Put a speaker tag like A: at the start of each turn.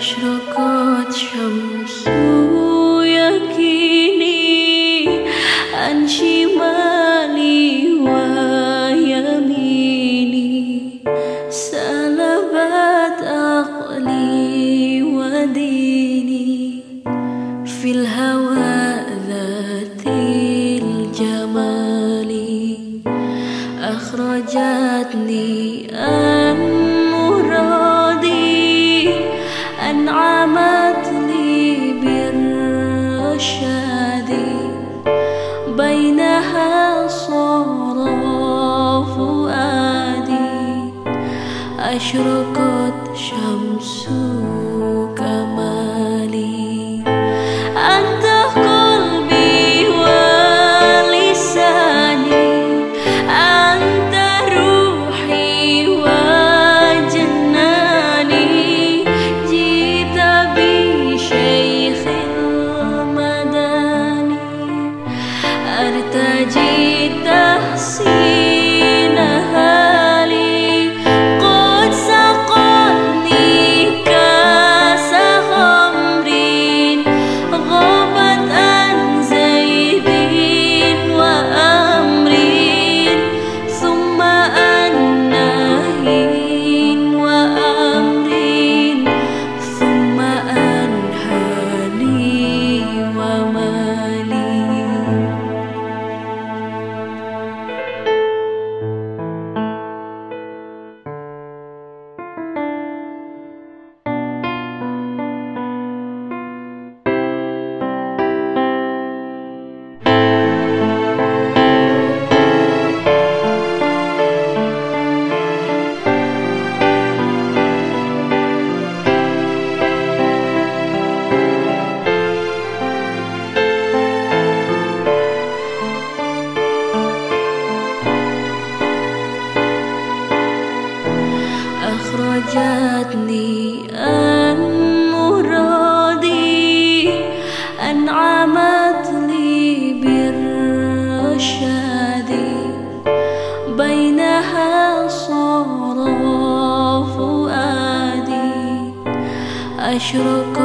A: أشرقت شمس يكيني عن شمالي ويميني. سلبت عقلي وديني في الهواء ذات الجمال أخرجت بينها صار فؤادي أشرقت شمس see. أخرجتني عن مرادي أنعمت لي بالرشاد بينها صار فؤادي أشرق